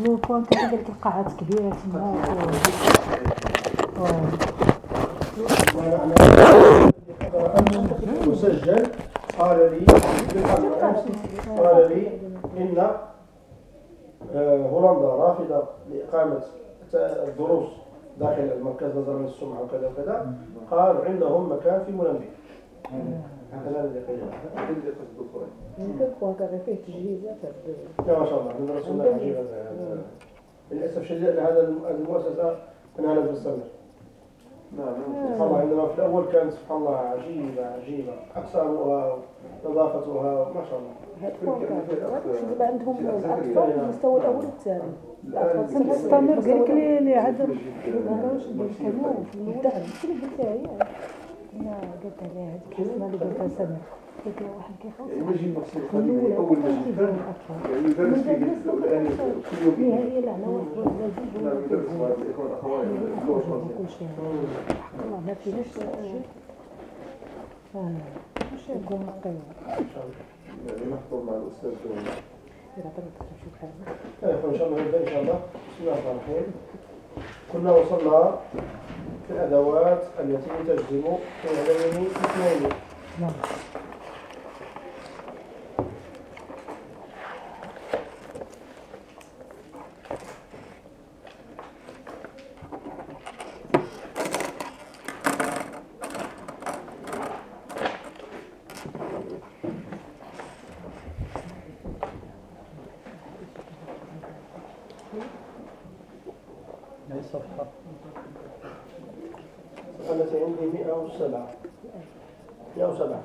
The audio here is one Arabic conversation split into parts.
لو كون كتلقى ديك القاعات كبيرة تما مسجل قال لي قال لي آه، هولندا رافضة لإقامة الدروس داخل المركز نظرا للسمعة وكذا وكذا قال عندهم مكان في مولمبيك قيل كان فيه تجهيزات يا ما شاء الله ندرس لنا عجيبا للاسف الشديد هذا المؤسسه انها لم تستمر سبحان الله عندما في الأول كانت سبحان الله عجيبه عجيبه اقسامها نظافتها ما شاء الله دابا عندهم الاطفال في المستوى الأول والثاني الاطفال تستمر قال لك لي لي عدم ما كانوش كانوا في قلتها هي لا قلت عليها هذيك الحسنة اللي قلتها سنة قلت لها واحد يعني الأولى أول ما كيف يجي يديروا الأطفال. يعني هي لا أنا واحد لا يدرس مع الإخوان الاخوات اللغة الفرنسيه كل شيء. حق الله ما فيناش شيء آه يكون مقيم يعني نحضر مع الأستاذ نشوف حاجة طيب إن شاء الله إن شاء الله. بسم الله الرحمن الرحيم. كنا وصلنا في الأدوات التي تجزم فعلين اثنين نعم الصفحه التي عندي 107 107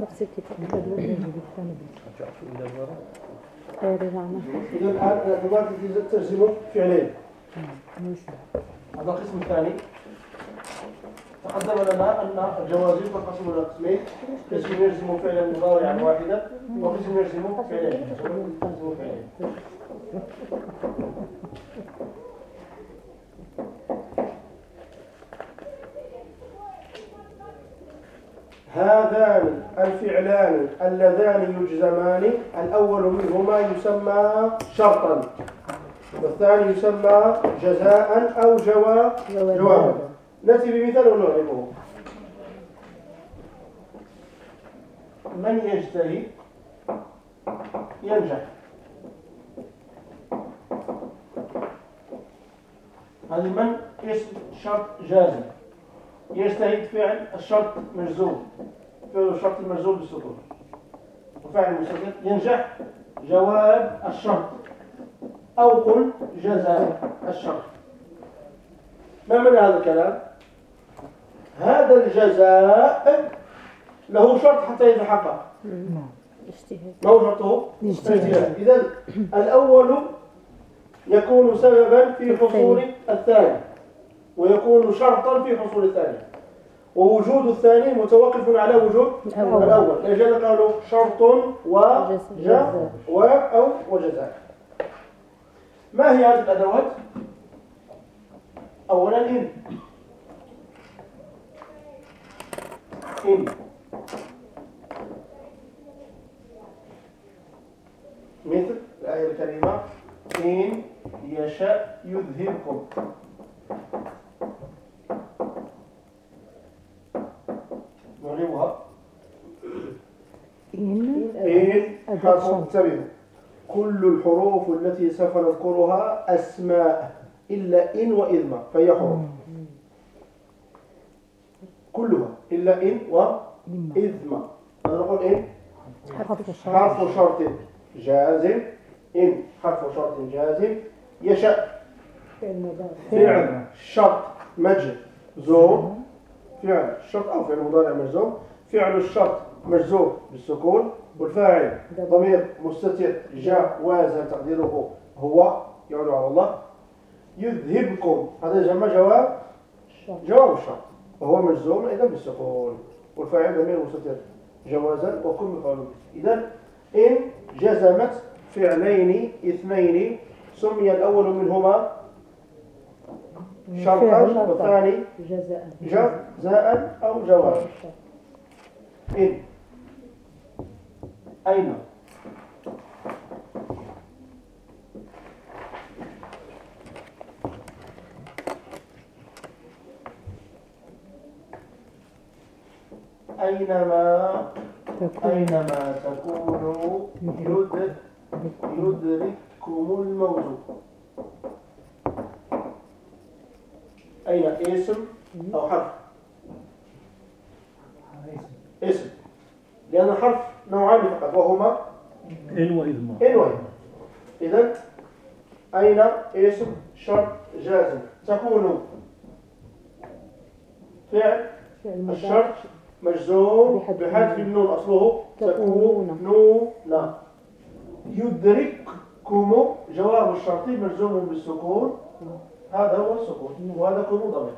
نفس الكتاب إذا الآن التي تجزم فعلين. هذا القسم الثاني تقدم لنا أن الجوازين تنقسم إلى قسمين قسم يجزم فعلا مضارعا واحدا وقسم يجزم فعلين يجزم فعلين هذان الفعلان اللذان يجزمان. الأول منهما يسمى شرطا والثاني يسمى جزاء أو جواب جوابا. نأتي بمثال ونعرفه. من يجتهد؟ ينجح. هذه من؟ اسم شرط جازم. يجتهد فعل الشرط مجزوم فعل الشرط المجزوم بالسكون وفعل المستقيم ينجح جواب الشرط أو قل جزاء الشرط ما معنى هذا الكلام هذا الجزاء له شرط حتى يتحقق اجتهاد ما هو شرطه الاجتهاد. إذا الأول يكون سببا في حصول الثاني ويكون شرطا في حصول الثاني ووجود الثاني متوقف على وجود الأول. لذلك قالوا؟ شرط وجاء و أو وجزاء. ما هي هذه الأدوات؟ أولا إن. إن. مثل الآية الكريمة. إن يشاء يذهبكم. نعربها إن إن حرف كل الحروف التي سوف نذكرها أسماء إلا إن وإذ ما فهي حروف. كلها إلا إن وإذ ما. نقول إن؟ حرف شرط. جازم. إن حرف شرط جازم. يشاء. فعل. شرط مجزوم فعل. شرط أو فعل مضارع مجزوم فعل الشرط مجزوم بالسكون والفاعل ضمير مستتر. جاوز تقديره هو يعود على الله. يذهبكم. هذا جمع جواب؟ جواب الشرط وهو مجزوم أيضا بالسكون. والفاعل ضمير مستتر. جوازا وكل مفعول. إذا إن جزمت فعلين اثنين سمي الأول منهما شرطا. والثاني جزاء جزاء أو جواب إن أين؟ أينما أينما تكونوا يد يدرككم الموت. أين اسم أو حرف؟ اسم. لأن الحرف نوعان فقط وهما إن وإذ إن وإن إذا أين اسم شرط جازم؟ تكون فعل الشرط مجزوم بحذف النون. أصله تكونون. تكونون يدرككم جواب الشرط مجزوم بالسكون. هذا هو السكون وهذا كون ضمير.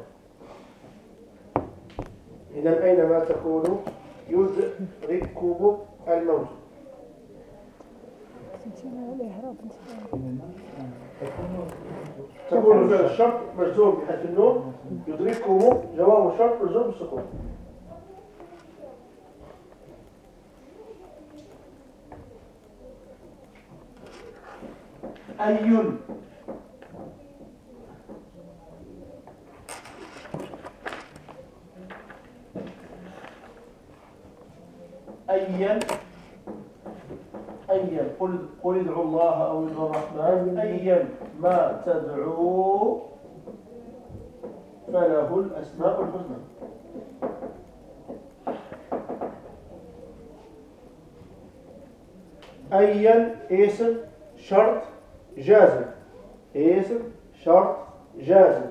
إذا أينما تكونوا يدرككم الموت؟ تكون فعل الشرط مجزوم بحذف النون يدرككم جواب الشرط مجزوم بالسكون. أي أيا أيا. قل قل ادعوا الله أو ادعوا الرحمن. أيا. ما تدعو فله الأسماء الحسنى. أيا. اسم شرط جازم. اسم شرط جازم.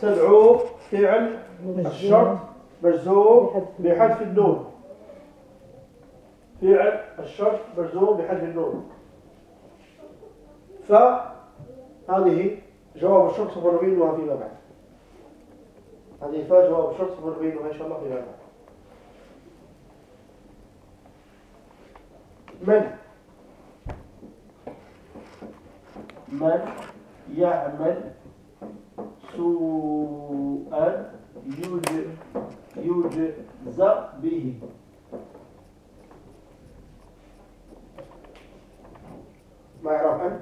تدعو فعل الشرط مجزوم بحذف النون. فعل الشرط مجزوم بحذف النون. فهذه جواب الشرط نبينها فيما بعد هذه فاء جواب الشرط نبينها إن شاء الله فيما بعد من؟ من يعمل سوءا يج- يجزى به. ما يعرف أنت.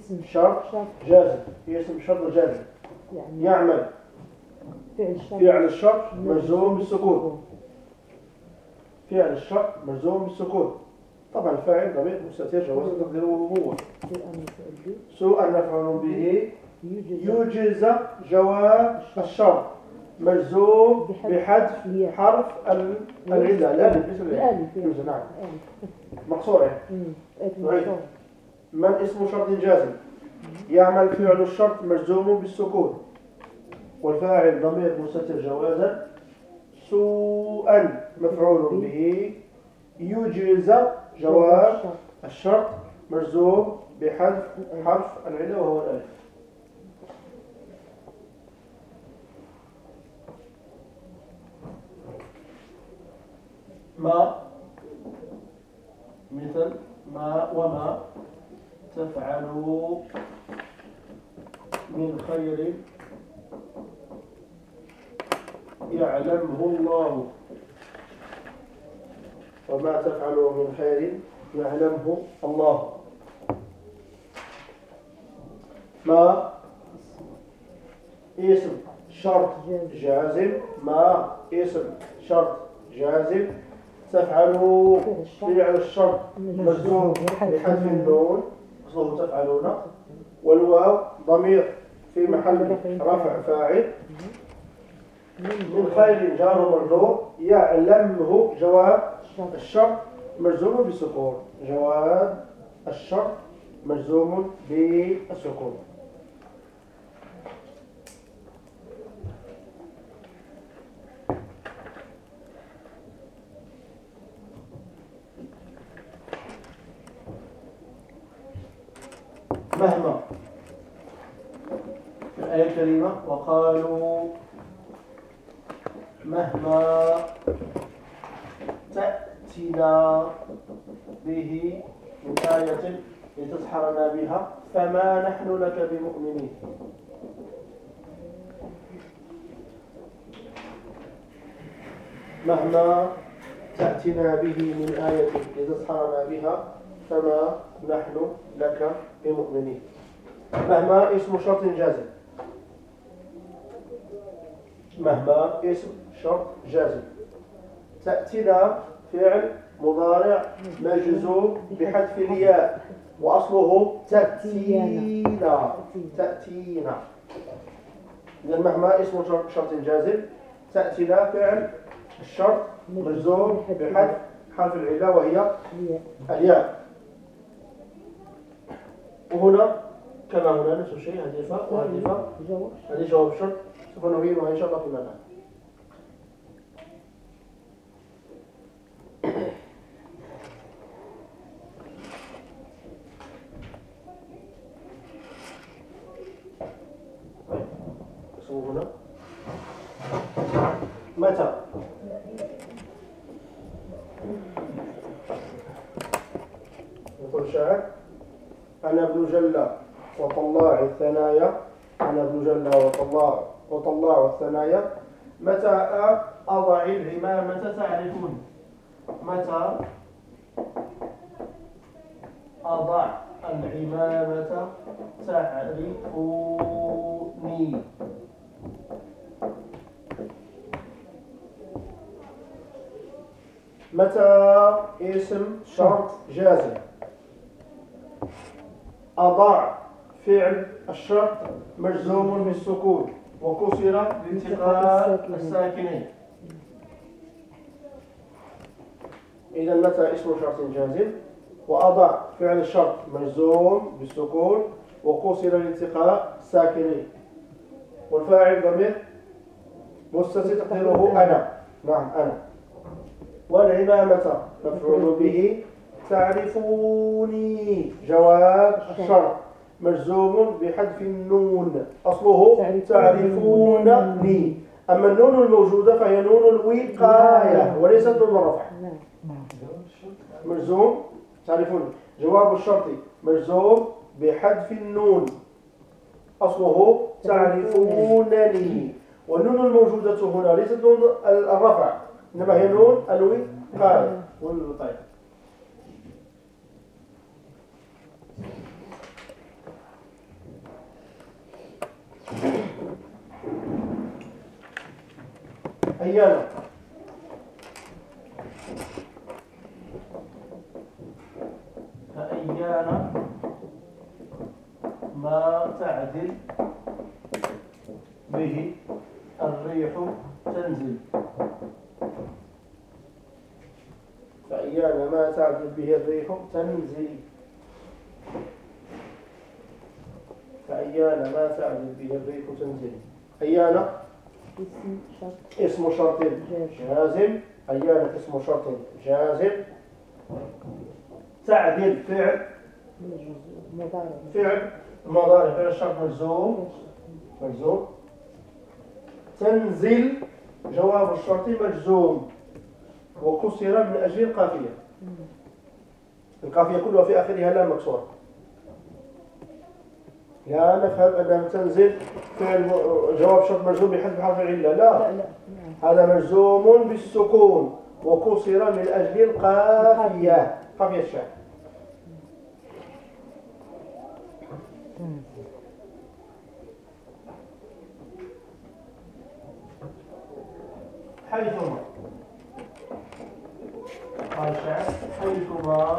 اسم شرط؟ جازم. اسم شرط جازم. يعني يعمل. فعل شرط. فعل الشرط مجزوم بالسكون. فعل الشرط مجزوم بالسكون. طبعا الفاعل ضمير مستتر. جواز تقديره هو سوء مفعول به. يجزى. جواب الشرط. مجزوم بحذف. حرف ال- العلة لا بالاسم يعني. يجزى نعم الألف. مقصورة نعيد. المقصود. من اسم شرط جازم يعمل فعل الشرط مجزوم بالسكون والفاعل ضمير مستتر جوازا سوءا مفعول به يجزى جواب الشرط. الشرط مجزوم بحذف حرف العلة وهو الألف ما مثل ما وما تفعلوا من خير يعلمه الله. وما تفعلوا من خير يعلمه الله. ما اسم شرط جازم. ما اسم شرط جازم. تفعلوا فعل الشرط مجزوم بحذف النون أصله تفعلون. والواو ضمير في محل رفع فاعل. من خير جار ومجرور يعلمه جواب الشرط. الشرط مجزوم بالسكون جواب الشرط مجزوم بالسكون مهما في الآية الكريمة وقالوا مهما تأتنا به من آية لتسحرنا بها فما نحن لك بمؤمنين. مهما تأتنا به من آية لتسحرنا بها فما نحن لك بمؤمنين. مهما اسم شرط جازم. مهما اسم شرط جازم. تأتينا فعل مضارع مجزوم بحذف الياء وأصله تأتينا. تأتينا. إذا مهما اسم شرط جازم تأتينا فعل الشرط مجزوم بحذف حرف العلة وهي الياء. وهنا كما هنا نفس الشيء هذه فاء وهذه فاء هذه جواب الشرط سوف نبينها إن شاء الله فيما بعد هنا. متى؟ يقول الشاعر أنا ابن جلة وطلاع الثنايا أنا ابن جلة وطلاع. وطلاع الثنايا. متى أضع العمامة تعرفون؟ متى أضع العمامة تعرفوني. متى اسم شرط جازم؟ أضع فعل الشرط مجزوم بالسكون. وكسر لالتقاء الساكنين. إذا متى اسم شرط جازم؟ وأضع فعل الشرط مجزوم بالسكون وكسر لالتقاء الساكنين. والفاعل ضمير مستتر أنا. نعم أنا. والعمامة مفعول به تعرفوني. جواب الشرط. مجزوم بحذف النون. أصله تعرفونني أما النون الموجودة فهي نون الوقاية وليست نون الرفع مجزوم تعرفون. جواب الشرط مجزوم بحذف النون. أصله تعرفونني والنون الموجودة هنا ليست نون الرفع إنما هي نون الوقاية. أيانا فأيانا ما تعدل به الريح تنزل. فأيانا ما تعدل به الريح تنزل. فأيانا ما تعدل به الريح تنزل. أيانا اسم شرط جازم أيانا اسم شرط جازم تعدل فعل فعل مضارع فعل الشرط مجزوم مجزوم تنزل جواب الشرط مجزوم وكسر من أجل القافية القافية كلها في آخرها لا مكسورة لا نفهم أن تنزل فعل جواب شرط مجزوم بحذف حرف العلة. لا. لا لا هذا مجزوم بالسكون وكسر من أجل القافية. قافية الشعر حيثما قال الشعر حيثما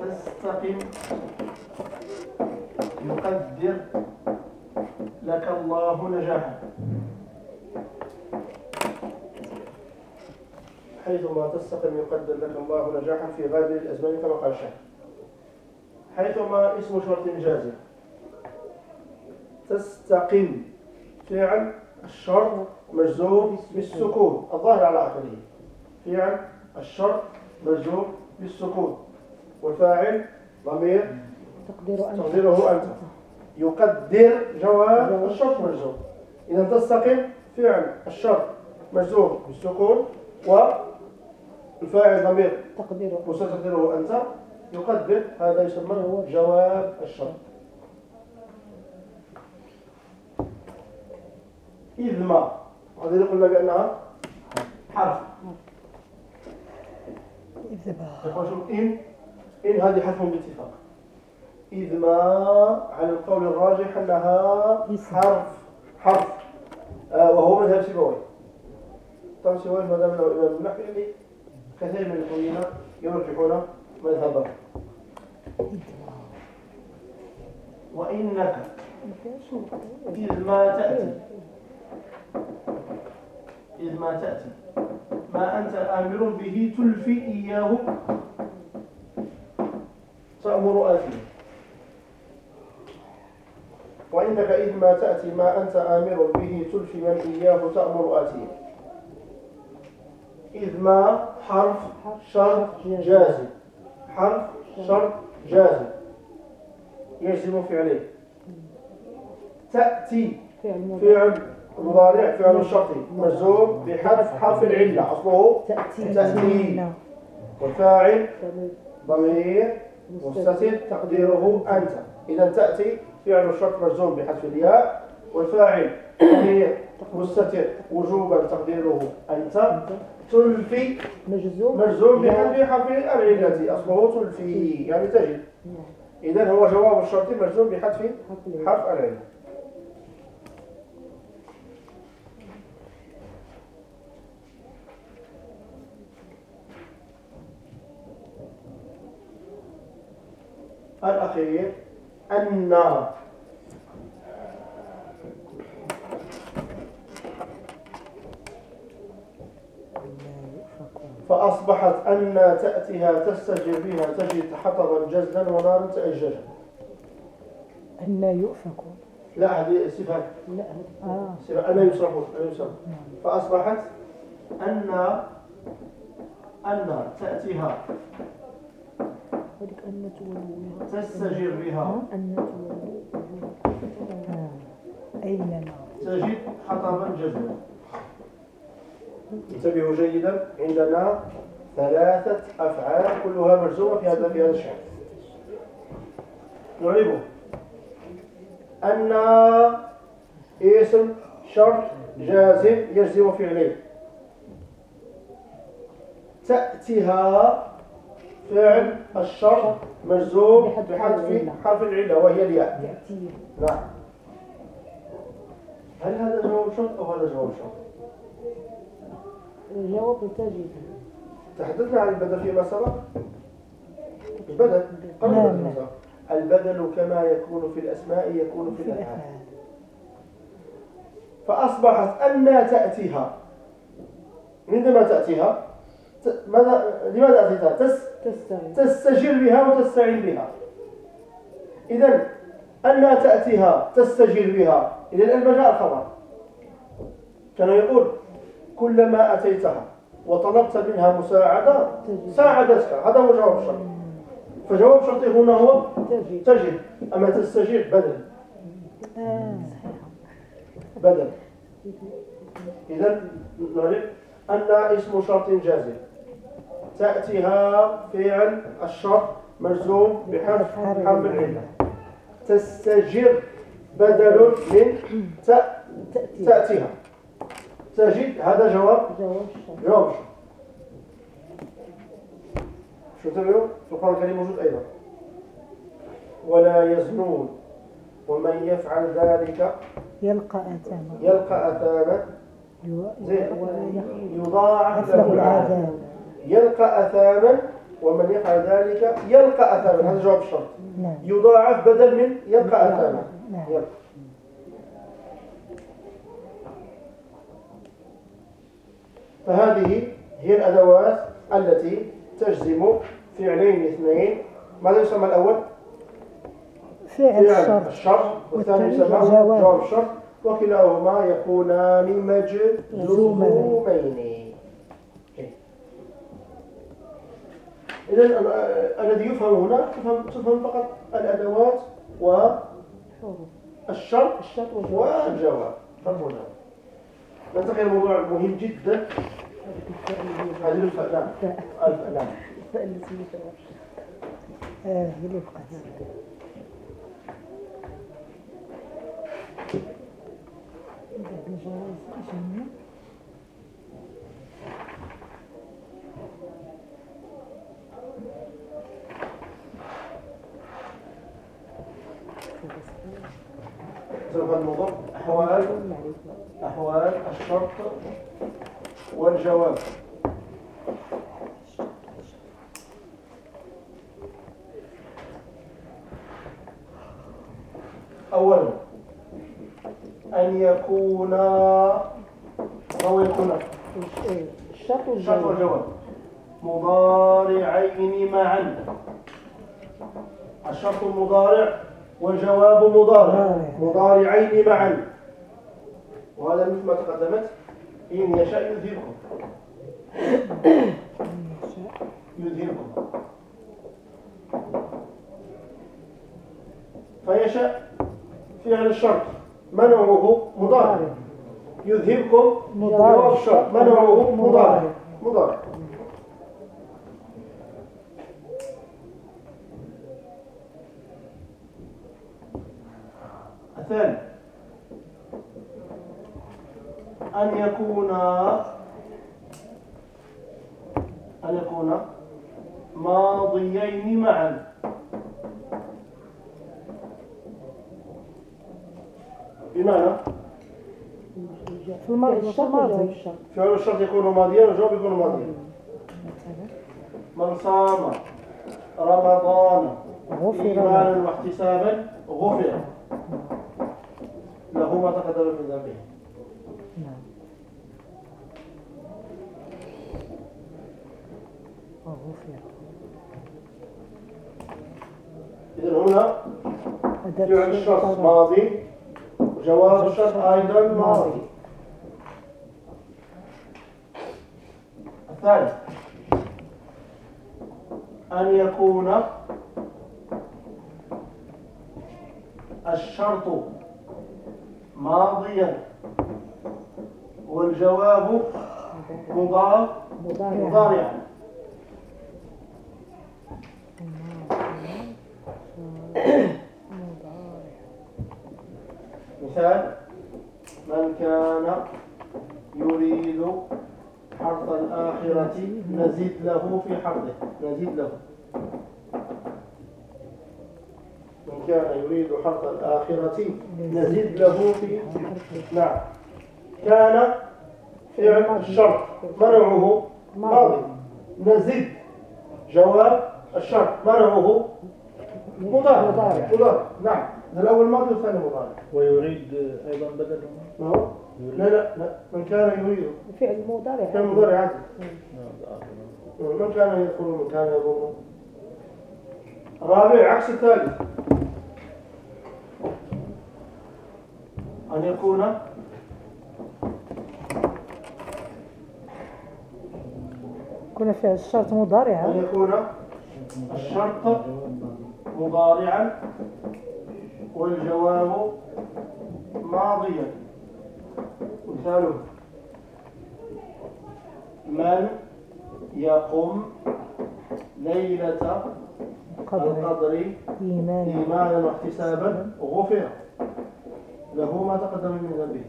تستقم يقدر الله نجاحا حيثما تستقم يقدر لك الله نجاحا في غابر الأزمان كما قال الشاعر حيثما اسم شرط جازم. تستقم فعل الشرط مجزوم بالسكون. الظاهر على آخره فعل الشرط مجزوم بالسكون. والفاعل ضمير تقديره أنت. يقدر جواب الشرط مجزوم. إذا تستقم فعل الشرط مجزوم بالسكون والفاعل ضمير تقدير مستقدره أنت يقدر هذا يسمى جواب. الشرط. إذ ما؟ هذه قلنا بأنها حرف. يقول شوف إن إن هذه حرف باتفاق. إذ ما على القول الراجح أنها حرف حرف. آه وهو مذهب سيبوي. طبعا سيبوي ما دام انه امام النحو يعني كثير من الاخوين يرجحون مذهبه. وإنك إذ ما تأتي. إذ ما تأتي. ما أنت آمر به تلفي إياه. تامر اثما وإنك إذ ما تأتي ما أنت آمر به تلفي من إياه تأمر آتيه إذ ما حرف شرط جازم. حرف شرط جازم. يجزم فعليه تأتي فعل مضارع فعل الشرط. مجزوم بحذف حرف العلة. أصله تأتي. والفاعل ضمير مستتر تقديره أنت. إذا تأتي فعل الشرط مجزوم بحذف الياء والفاعل ضمير مستتر وجوبا تقديره أنت تلفي مجزوم مجزوم بحذف حرف العلة أصله تلفي يعني تجد. إذا هو جواب الشرط مجزوم بحذف حرف العلة. الأخير أن فأصبحت أن تأتيها تستجر بها تجد حطبا جزلا ونارا تأججا أن يؤفك. لا هذه صفة لا آه. صفة أن يصرفون أن يصرفون فأصبحت أن أن تأتيها أن تولوا تستجر بها. أن تولوا. أينما تجد حطبا جزلا. انتبهوا جيدا عندنا ثلاثة أفعال كلها مجزومة في هذا في هذا الشعر نعربه. أن اسم شرط جازم يجزم فعلين. تأتيها فعل الشرط مجزوم بحذف. حرف العلة وهي الياء. نعم. هل هذا جواب شرط أو هذا جواب شرط؟ جواب تجد. تحدثنا عن البدل فيما سبق؟ البدل. قبل نعم، البدل. سبق. البدل كما يكون في الأسماء يكون في الأفعال. فأصبحت أن تأتيها. عندما تأتيها؟ ماذا لماذا أتيتها؟ تس تستجر بها وتستعين بها. إذا أن تأتيها تستجير بها. إذا لما جاء الخبر. كان يقول كلما أتيتها وطلبت منها مساعدة ساعدتك. هذا هو جواب الشرط. فجواب شرطي هنا هو تجد. أما تستجير بدل. آه. بدل إذا نعرف أن اسم شرط جازم. تأتيها فعل الشرط مجزوم بحرف حرف العلة تستجر بدل من تأ- تأتي تأتيها. تجد هذا جواب؟ جواب الشرط الشرط شو تبعوا في القرآن الكريم موجود أيضا. ولا يزنون. ومن يفعل ذلك يلقى أثاما. يلقى أثاما. يضاعف له العذاب. يلقى أثاما ومن يفعل ذلك يلقى أثاما. هذا جواب الشرط. نعم. يضاعف بدل من يلقى أثاما. نعم. يلقى فهذه هي الأدوات التي تجزم فعلين اثنين. ماذا يسمى الأول؟ فعل الشرط. الشرط والثاني يسمى. جواب. الشرط. وكلاهما يكونان مجزومين. إذا الذي يفهم هنا تفهم تفهم فقط الأدوات والشرط الشرط والجواب فهم هنا. ننتقل موضوع مهم جدا. هذه جواب آه هي اللي بقت اللغة النظم أحوال أحوال الشرط والجواب. أولا أن يكون أو يكون الشرط والجواب مضارعين معا. الشرط مضارع والجواب مضارع. مضارعين معا. وهذا مثل ما تقدمت؟ إن يشاء يذهبكم يذهبكم فيشاء فعل الشرط منعه مضارع. يذهبكم. جواب الشرط منعه مضارع. مضارع الثاني أن يكون أن يكون ماضيين معا. بمعنى في الماضي فعل الشرط يكون ماضيا والجواب يكون ماضيا. من صام رمضان إيمانا واحتسابا غفر. له ما تقدم من ذنبه نعم غفر إذا هنا فعل الشرط ماضي وجواب الشرط أيضا ماضي. الثالث أن يكون الشرط ماضيا والجواب مضارع. مضارعا مثال من كان يريد حرث الآخرة نزيد له في حرثه. نزيد له. من كان يريد حرث الآخرة نزيد له في نعم. كان فعل الشرط منعه ماضي. نزيد. جواب؟ الشرط منعه مضارع مضارع. مضارع نعم. الأول ماضي والثاني مضارع. ويريد أيضا بدل ما هو؟ لا لا لا. من كان يريد. فعل مضارع. كان مضارع عادي. نعم. من كان يدخل من كان يضم. الرابع عكس الثالث أن يكون كنا في الشرط مضارع. أن يكون الشرط مضارعا والجواب ماضيا. مثاله. من يقم ليلة قدر القدر إيمان إيمانا وإحتسابا؟ غفر له ما تقدم من ذنبه.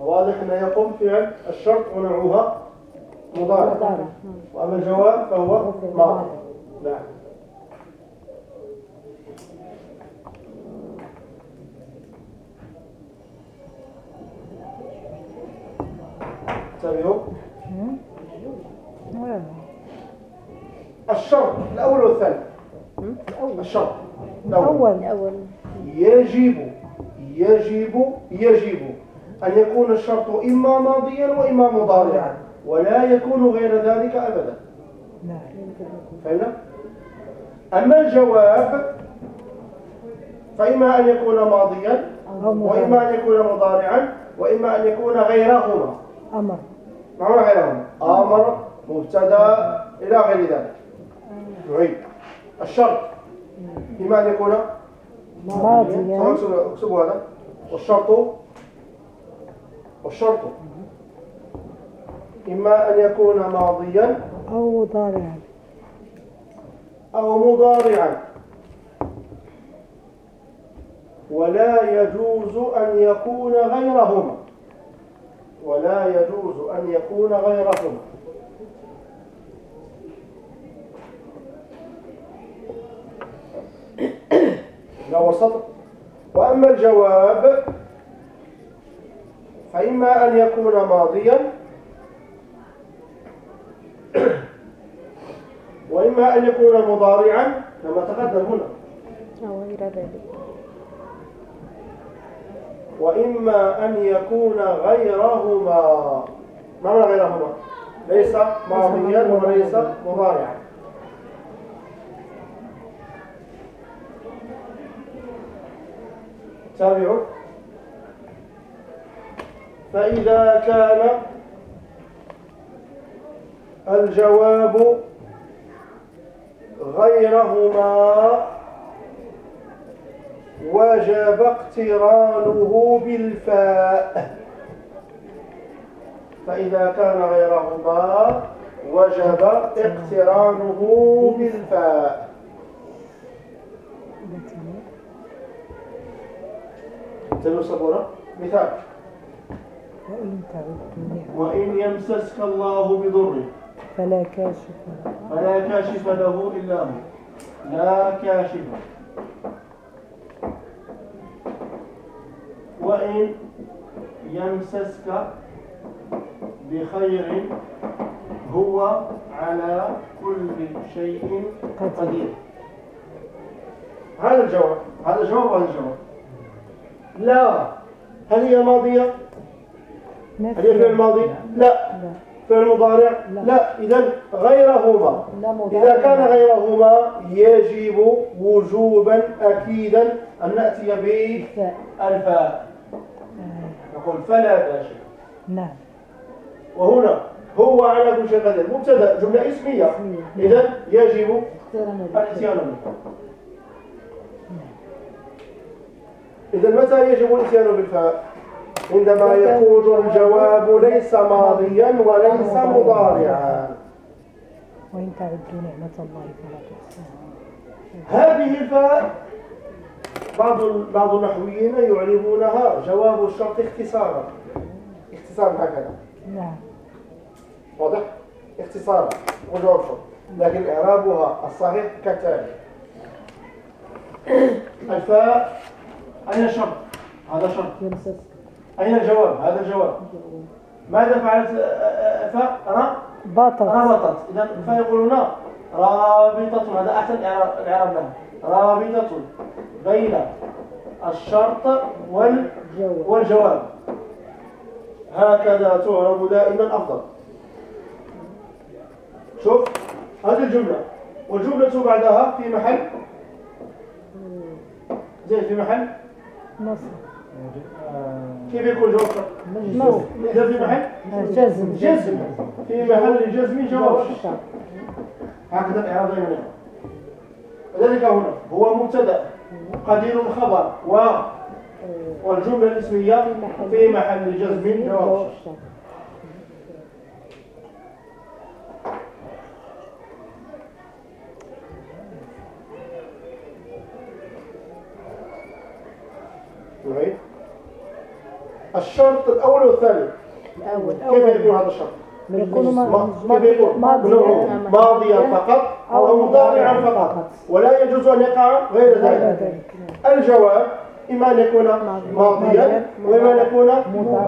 وواضح أن يقوم فعل الشرط ونوعها مضارع مضارع وأما الجواب فهو ماضي. نعم. انتبهوا ولا الشرط الأول والثاني. الشرط الأول. أول الأول. يجب يجب يجب أن يكون الشرط إما ماضيا وإما مضارعا ولا يكون غير ذلك أبدا. نعم. فهمنا؟ أما الجواب فإما أن يكون ماضيا وإما أن يكون مضارعا وإما أن يكون غيرهما. أمر. معنى غيرهما. أمر مبتدا إلى غير ذلك. نعيد. الشرط. إما أن يكون ماضيا. اكتبوا هذا. والشرط والشرط. إما أن يكون ماضيا أو مضارع أو مضارعا. ولا يجوز أن يكون غيرهما ولا يجوز أن يكون غيرهما وسط. وأما الجواب فإما أن يكون ماضيا وإما أن يكون مضارعا كما تقدم هنا. أو غير ذلك. وإما أن يكون غيرهما. ما معنى غيرهما؟ ليس ماضيا. وليس مضارعا. تابعوا. فإذا كان الجواب غيرهما وجب اقترانه بالفاء. فإذا كان غيرهما وجب اقترانه بالفاء. تلو صبورة. مثال. وإن يمسسك الله بضر. فلا كاشف له. فلا كاشف له إلا هو. لا كاشف. وإن يمسسك بخير هو على كل شيء قدير. هذا الجواب. هذا الجواب وهذا الجواب لا. هل هي ماضية؟ هل هي فعل ماضي؟ لا لا. فعل مضارع؟ لا. لا إذا غيرهما. إذا كان غيرهما يجب وجوبا أكيدا أن نأتي فاء. بالفاء نقول فلا كاشف نعم. وهنا هو على كل شيء قدير. مبتدأ جملة اسمية. إذا يجب الاتيان به إذا متى يجب الاتيان بالفاء؟ عندما يكون الجواب ليس ماضيا وليس مضارعا. وإن تعدوا نعمة الله فلا تحصوها. هذه الفاء بعض بعض النحويين يعربونها جواب الشرط اختصارا. اختصارا هكذا. نعم. واضح؟ اختصارا. وجواب شرط لكن إعرابها الصحيح كالتالي. الفاء. أين الشرط؟ هذا شرط. أين الجواب؟ هذا الجواب. ماذا فعلت؟ الفاء أنا بطل رابطت. إذا فيقولون رابطة. هذا أحسن إعراب الإعراب لها. رابطة بين الشرط وال جواب والجواب. هكذا تعرب دائما أفضل. شوف هذه الجملة. والجملة بعدها في محل؟ زين في محل؟ نصر. كيف يكون جواب؟ شرط؟ في محل جزم. جزم. في محل جزم جواب. الشرط هكذا الإعراب دائما يكون. وذلك هنا. هو مبتدا قدير الخبر و والجملة الاسمية في محل جزم جواب. الشرط. نعيد الشرط الأول والثاني الأول كيف يكون هذا الشرط؟ يكون؟ ماضيا فقط أو مضارعا فقط. ولا يجوز أن يقع غير ذلك. ذلك الجواب إما أن يكون ماضيا وإما أن يكون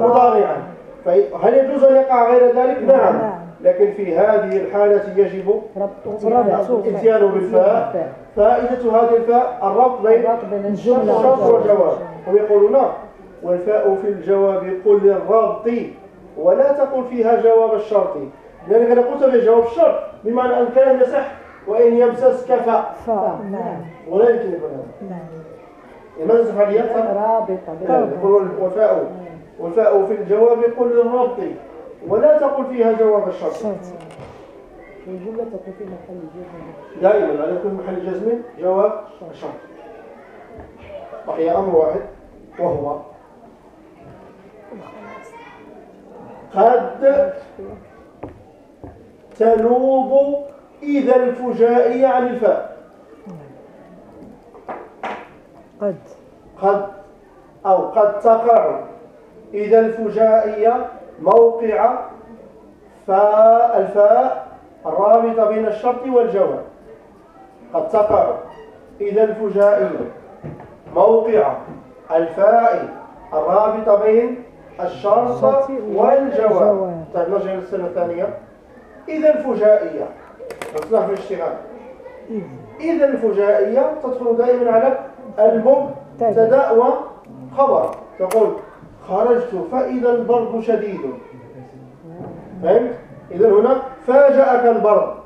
مضارعا. فهل يجوز أن يقع غير ذلك؟ نعم. نعم. لكن في هذه الحالة يجب الاتيان بالفاء. فائدة هذه الفاء الربط بين الشرط والجواب. والجواب. هم يقولون والفاء في الجواب قل للربط ولا تقل فيها جواب الشرط. لأنك إذا قلت في جواب الشرط بمعنى أن الكلام يصح وإن يمسسك فاء فاء نعم. ولا يمكن يكون هذا. نعم. لماذا تفعل يد رابطة. يقول والفاء. والفاء في الجواب قل للربط ولا تقل فيها جواب الشرط. شرط. والجملة تكون في محل جزم. دائما على كل محل جزم جواب الشرط. بقي أمر واحد وهو قد تنوب إذا الفجائية عن الفاء. قد. قد. أو قد تقع. إذا الفجائية موقع فاء الفاء الرابطة بين الشرط والجواب. قد تقع. إذا الفجائية موقع الفاء الرابطة بين الشرط والجواب. طيب نرجع للسنة الثانية. إذا الفجائية. نصلح في الاشتغال. إذا الفجائية تدخل دائما على المبتدأ وخبر. تقول خرجت فإذا البرد شديد. فهمت؟ إذا هنا فاجأك البرد.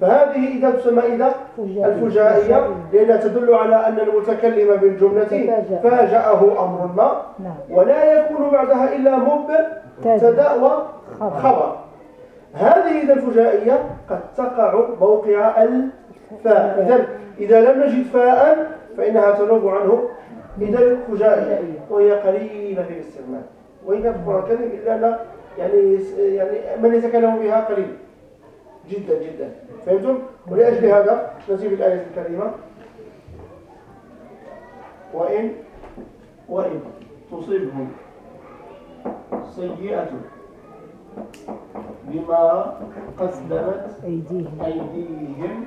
فهذه إذا تسمى إذا الفجائية لأنها تدل على أن المتكلم بالجملة. فاجأه أمر ما. نعم. ولا يكون بعدها إلا مبتدأ وخبر هذه إذا الفجائية قد تقع موقع الفاء. إذا إذا لم نجد فاء فإنها تنوب عنه. إذا الفجائية وهي قليلة في الاستعمال. كانت القرآن الكريم إلا يعني يعني من يتكلم بها قليل. جدا جدا. فهمتم؟ ولأجل هذا نجيب الآية الكريمة. وإن وإن تصيبهم سيئة بما قدمت أيديهم. أيديهم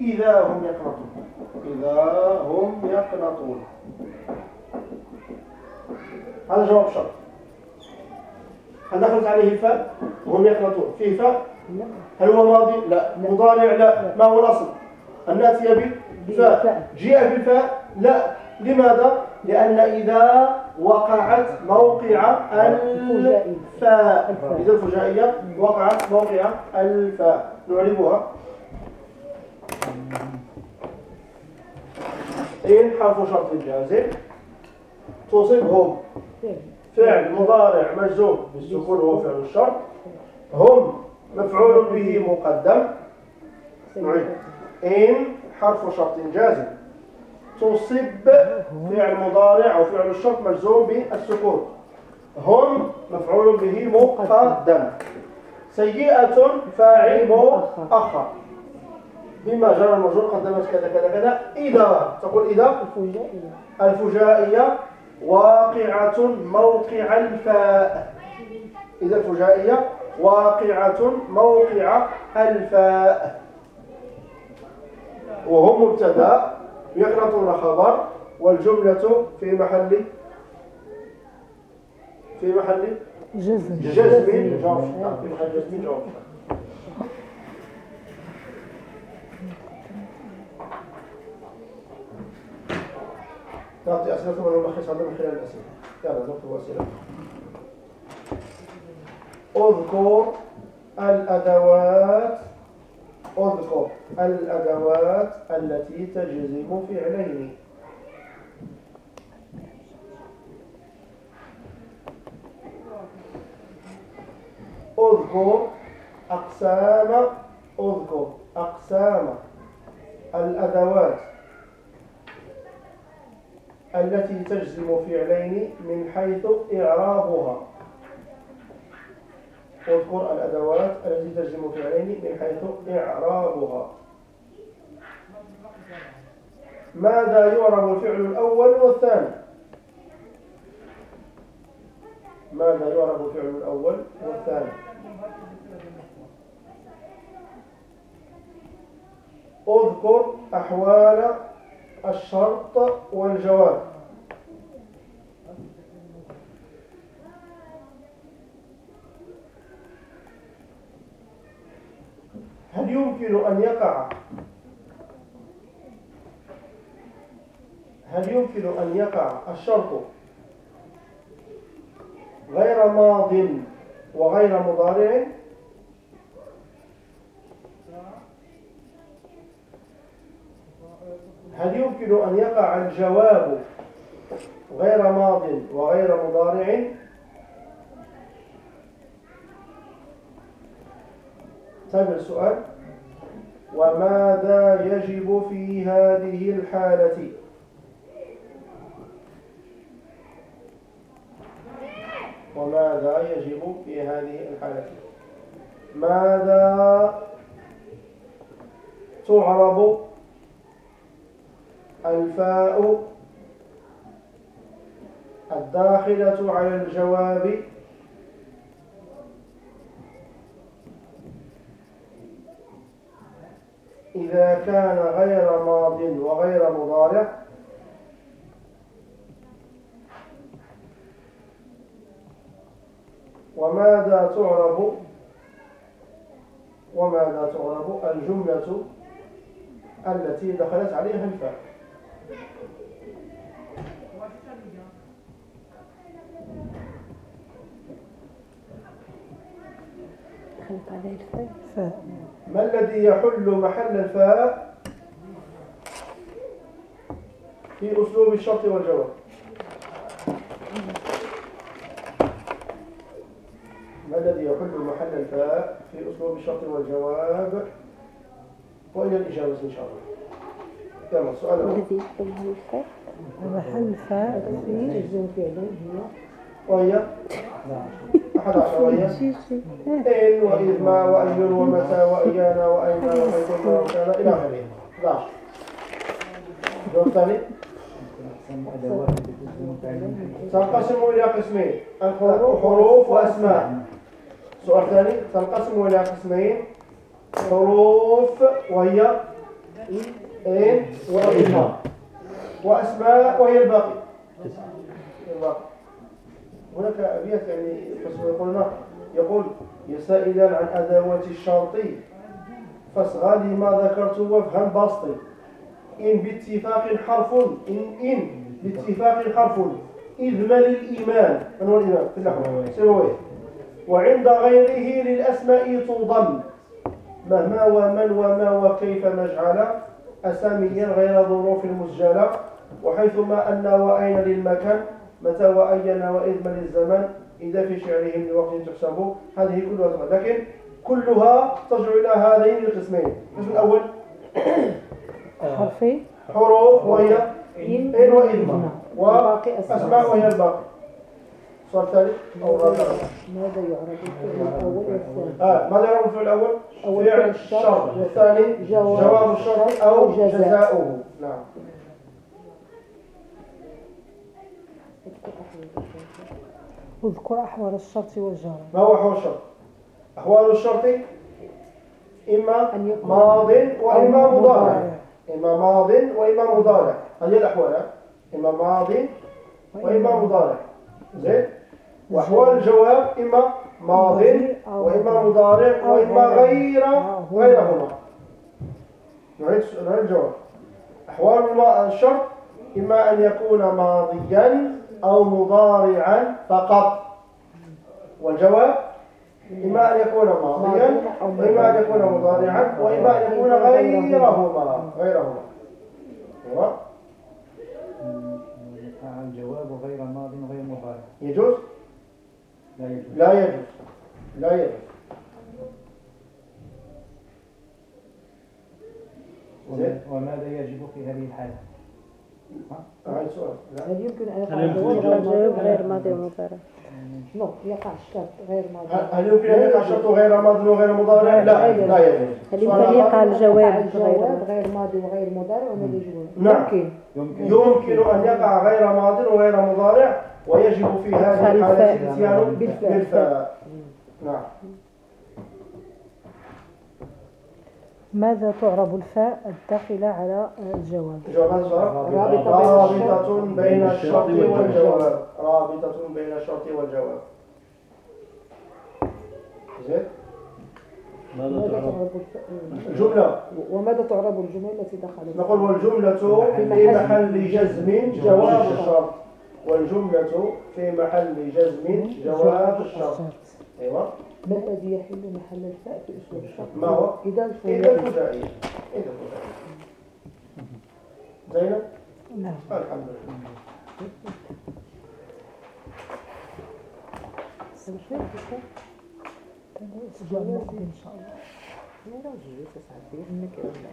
إذا هم يقنطون. إذا هم يقنطون. هذا جواب شرط. هل دخلت عليه الفاء؟ وهم يقنطون. فيه فاء؟ لا هل هو ماضي؟ لا. مضارع؟ لا. ما هو الأصل؟ أن نأتي بالفاء. جاء بالفاء. لا. لماذا؟ لأن إذا وقعت موقع الفاء. إذا الفجائية وقعت موقع الفاء. نعربها إن حرف شرط جازم. تصبهم فعل. مضارع مجزوم. بالسكون وهو فعل الشرط. هم. مفعول به مقدم. إن حرف شرط جازم. تصب فعل مضارع أو فعل الشرط مجزوم بالسكون هم مفعول به مقدم. سيئة فاعل مؤخر. بما جرى المجرور قدمت كذا كذا كذا. إذا تقول إذا الفجائية واقعة موقع الفاء. إذا الفجائية واقعة موقع الفاء. وهم مبتدا يقنطون خبر والجملة في محل في محل جزم. جزم جواب شرط. في محل جزم جواب. نعطي أسئلة ونلخص هذا من خلال الأسئلة. يلا نكتب أسئلة اذكر الأدوات اذكر الأدوات التي تجزم فعلين. اذكر أقسام اذكر أقسام الأدوات التي تجزم فعلين من حيث إعرابها. اذكر الأدوات التي تجزم فعلين من حيث إعرابها. ماذا يعرب الفعل الأول والثاني؟ ماذا يعرب الفعل الأول والثاني؟ اذكر أحوال الشرط والجواب. هل يمكن أن يقع؟ هل يمكن أن يقع الشرط؟ غير ماض وغير مضارع؟ هل يمكن أن يقع الجواب غير ماض وغير مضارع؟ تم السؤال وماذا يجب في هذه الحالة؟ وماذا يجب في هذه الحالة؟ ماذا تعرب الفاء الداخلة على الجواب إذا كان غير ماض وغير مضارع وماذا تعرب؟ وماذا تعرب؟ الجملة التي دخلت عليها الفاء. دخلت عليها الفاء؟ ما الذي يحل محل الفاء في أسلوب الشرط والجواب؟ ما الذي يحل محل الفاء في أسلوب الشرط والجواب؟ وإلى الإجابة إن شاء الله. تمام السؤال الأول الذي على الفاء؟ محل فاء في فعلا هي. وهي؟ عشر وهي إن وإذ ما وأي ومتى وإيانا وأين وحيثما وكان إلى آخره. 11 الجواب الثاني تنقسم إلى قسمين حروف وأسماء سؤال ثاني تنقسم إلى قسمين حروف وهي إن وإظهار وأسماء وهي الباقي. الباقي. هناك أبيات يعني يقولون يقول يسائلا عن أدوات الشرط فاصغى لما ذكرت وافهم بسطي إن باتفاق حرف إن إن باتفاق حرف. إذ من الإيمان من هو الإيمان في النحو سيبويه وعند غيره للأسماء تضم. مهما ومن وما وكيف نجعل أساميا غير ظروف مسجلة وحيثما أن وأين للمكان. متى وأين وإذ من الزمن؟ إذا في شعرهم لوقت تحسب هذه كلها تقل لكن كلها ترجع إلى هذين القسمين. القسم الأول حرفي. حروف وهي إن إن وإذ وباقي أسماء. وأسماء وهي الباقي. السؤال الثالث أو الرابع ماذا يعرب الفعل الأول؟ والثاني آه ماذا يعرف في الأول؟ أول فعل الشرط. والثاني جواب الشرط أو. جزاؤه. نعم. اذكر أحوال الشرط والجر ما هو أحوال الشرط؟ أحوال الشرط إما ماض وإما مضارع. إما ماض وإما مضارع. هذه الأحوال؟ إما ماض وإما مضارع. زين؟ وأحوال الجواب إما ماض وإما مضارع. وإما غير. غيرهما. نعيد نعيد الجواب. أحوال الشرط إما أن يكون ماضيا أو مضارعا فقط. والجواب إما أن يكون ماضيا وإما أن يكون مضارعا وإما أن يكون غيرهما غيرهما. أيوة. الجواب غير ماض غير مضارع. يجوز؟ لا يجوز. لا يجوز. لا يجوز. وماذا يجب في هذه الحالة؟ هل يمكن أن يقع الجواب غير ماضي ماضي ومضارع؟ نو يقع الشرط غير ماضي هل يمكن أن يقع الشرط غير ماض وغير مضارع؟ لا لا يجوز هل يمكن آخر؟ يقع الجواب غير ماضي وغير مضارع وماذا يجوز؟ نعم. يمكن يمكن أن يقع غير ماض وغير مضارع ويجب في هذه الحالة. الاتيان. بالفاء نعم ماذا تعرب الفاء الداخلة على الجواب؟ جواب رابطة بين الشرط والجواب. رابطة بين الشرط والجواب. زين؟ ماذا تعرب؟ الجملة وماذا تعرب الجمل التي دخلت؟ نقول والجملة في محل جزم جواب. الشرط والجملة في محل جزم جواب. الشرط. أيوة. ما الذي يحل محل الفاء في اسلوب الشرط؟ ما هو؟ إذا إذا الفعل الفجائية إذا زينب؟ نعم. الحمد لله.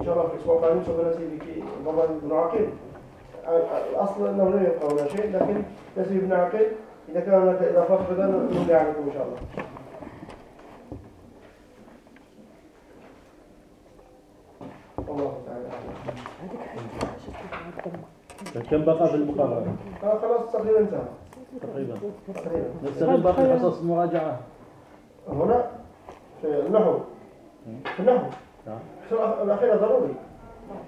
في الأسبوع القادم سوف نأتي بك ضمان ابن عقيل الأصل أنه لا يبقى هنا شيء لكن نأتي بابن عقيل إذا كان هناك إضافات فإذا نملي عليكم إن شاء الله والله تعالى أعلم. كم بقى في المقرر آه خلاص تقريبا انتهى. تقريبا. تقريبا. نستغل باقي حصص مراجعة هنا؟ في النحو. في النحو. نعم. الحصة الأخيرة ضروري.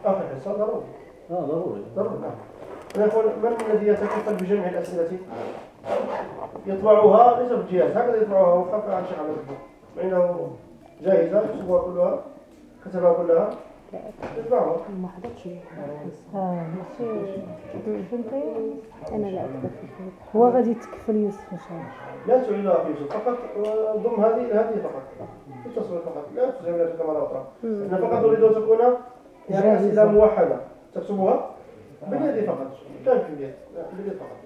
آخر حصة ضروري. آه ضروري. ضروري نعم. ويقول من الذي يتكفل بجمع الأسئلة؟ يطبعها ليس بالجهاز هكذا يطبعها وخاف عن شيء على الضبط فإنه جاهزة يكتبها كلها كتبها كلها. ما حضرتش آه أنا لا أكتفي هو غادي يتكفل يوسف إن شاء الله. لا تعيدها في يوسف فقط آه، ضم هذه هذه فقط. التصوير فقط. لا نفسك مرة أخرى. إن فقط أريد أن تكون يعني أسئلة موحدة. تكتبها باليد فقط. كان في اليد. باليد فقط.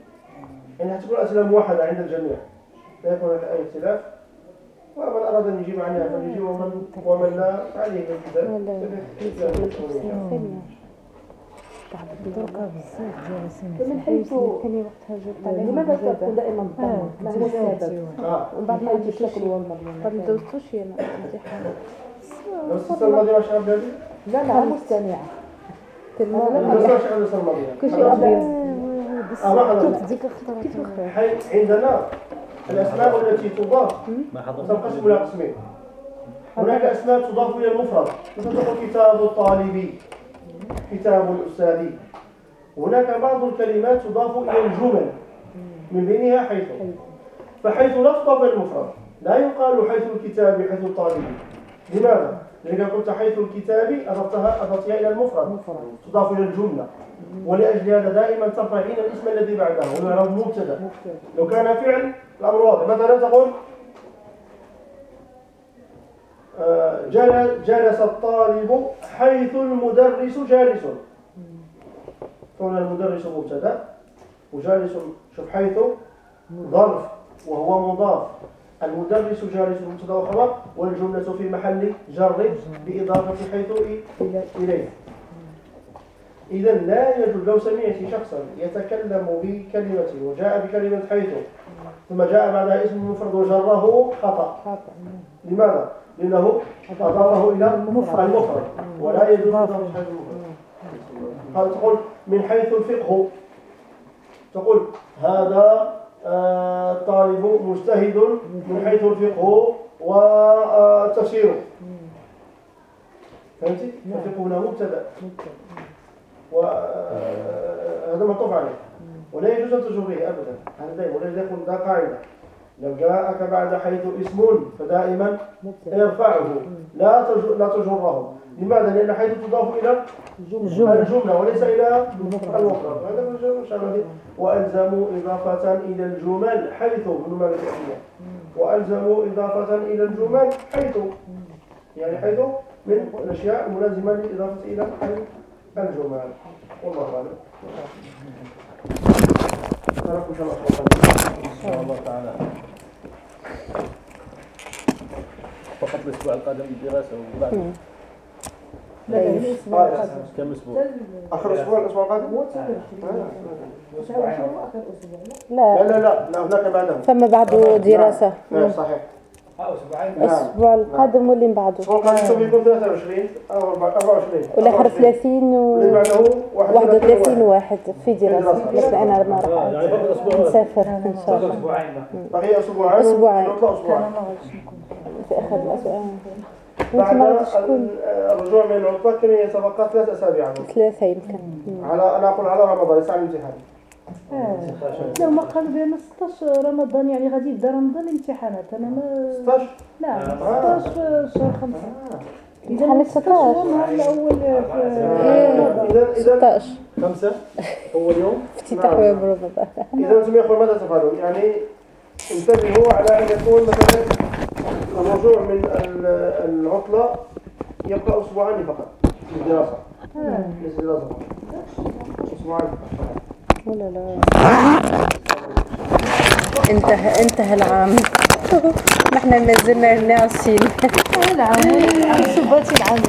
يعني تكون أسئلة موحدة عند الجميع. لا يكون هناك أي اختلاف. ومن أراد أن يجيب عنها فليجيب ومن ومن لا دركا بزاف جالسين من حيث كان وقتها جبت عليهم لماذا. تكون دائما ضمن ما هو السبب؟ آه. ومن بعد ما الشكل شيء والمضمون قد ما دوزتوش السنة الماضية لا لا مستمعة. كل شيء ابيض آه حي- عندنا الأسماء التي تضاف تنقسم إلى قسمين. هناك أسماء تضاف إلى المفرد. مثل كتاب الطالب كتاب الأستاذ. هناك بعض الكلمات تضاف إلى الجمل من بينها حيث فحيث لا تضاف إلى المفرد لا يقال حيث الكتاب حيث الطالب. لماذا؟ لأنك قلت حيث الكتاب أضفتها أضفتها إلى المفرد. تضاف إلى الجملة. ولأجل هذا دائما ترفعين الاسم الذي بعده ونعرف مبتدأ. لو كان فعل الأمر واضح. مثلا تقول آه، جل- جلس الطالب حيث المدرس جالس. هنا المدرس مبتدا وجالس شوف حيث ظرف وهو مضاف. المدرس جالس مبتدا وخبر والجملة في محل جر بإضافة حيث إليه. إذا لا يجوز لو سمعت شخصا يتكلم بكلمة وجاء بكلمة حيث ثم جاء بعدها اسم مفرد وجره خطأ. لماذا؟ لأنه أضافه إلى المفرد. ولا يجوز قال تقول من حيث الفقه. تقول هذا آه، طالب مجتهد من حيث الفقه والتفسير فهمتي؟ الفقه هنا مبتدأ. وهذا معطوف عليه. ولا يجوز أن تجريه ابدا. هذا دائما ولا يكون ذا قاعدة. لو جاءك بعد حيث اسم فدائما ارفعه. لا لا تجره. لماذا؟ لأن حيث تضاف إلى الجملة وليس إلى المفرد. هذا الجملة. والزموا إضافة إلى الجمل حيث. من مال التحيه والزموا إضافة إلى الجمل حيث. يعني حيث من الأشياء الملازمة للاضافه إلى الجمل. والله أعلم. نراكم ان شاء الله ان شاء الله تعالى فقط الأسبوع القادم الدراسه وبعد آه، كم أسبوع اخر أسبوع الأسبوع القادم هو 29 29 اخر أسبوع لا لا لا لا لا لا هناك بعده فما بعده دراسة نعم صحيح أسبوعين نعم. القادم واللي من بعده. الأسبوع القادم يكون 23 أو 24 والآخر 30 واللي و بعده 31 واحد في دراسة. لكن أنا ما راح. يعني فقط أسبوع. نسافر إن شاء الله. بقي أسبوعين. أسبوعين. نكون في آخر الأسبوع أنت بعد الرجوع من العطلة كان يتبقى ثلاث أسابيع. ثلاثة يمكن. على أنا أقول على رمضان ليس على الامتحان لا هما قالوا بأن 16 رمضان يعني غادي يبدا رمضان امتحانات. أنا ما 16 نعم آه. 16 شهر 5 امتحان 16 النهار الأول في اذا اذا 16 خمسة؟ هو اليوم افتتاح باب رمضان إذا أنتم يا أخوان ماذا تفعلون؟ يعني انتبهوا على أن يكون مثلا الرجوع من ال- العطلة يبقى أسبوعان فقط للدراسة ليس دراسة فقط. أسبوعان فقط. ولا لا؟ انتهى انتهى العام. نحن ما زلنا ناعسين العام العام سبات العام